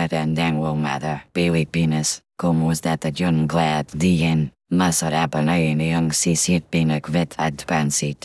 matandang mother, was como está young glad diyan, masarap na ini ang sisit pinagvet adpansit.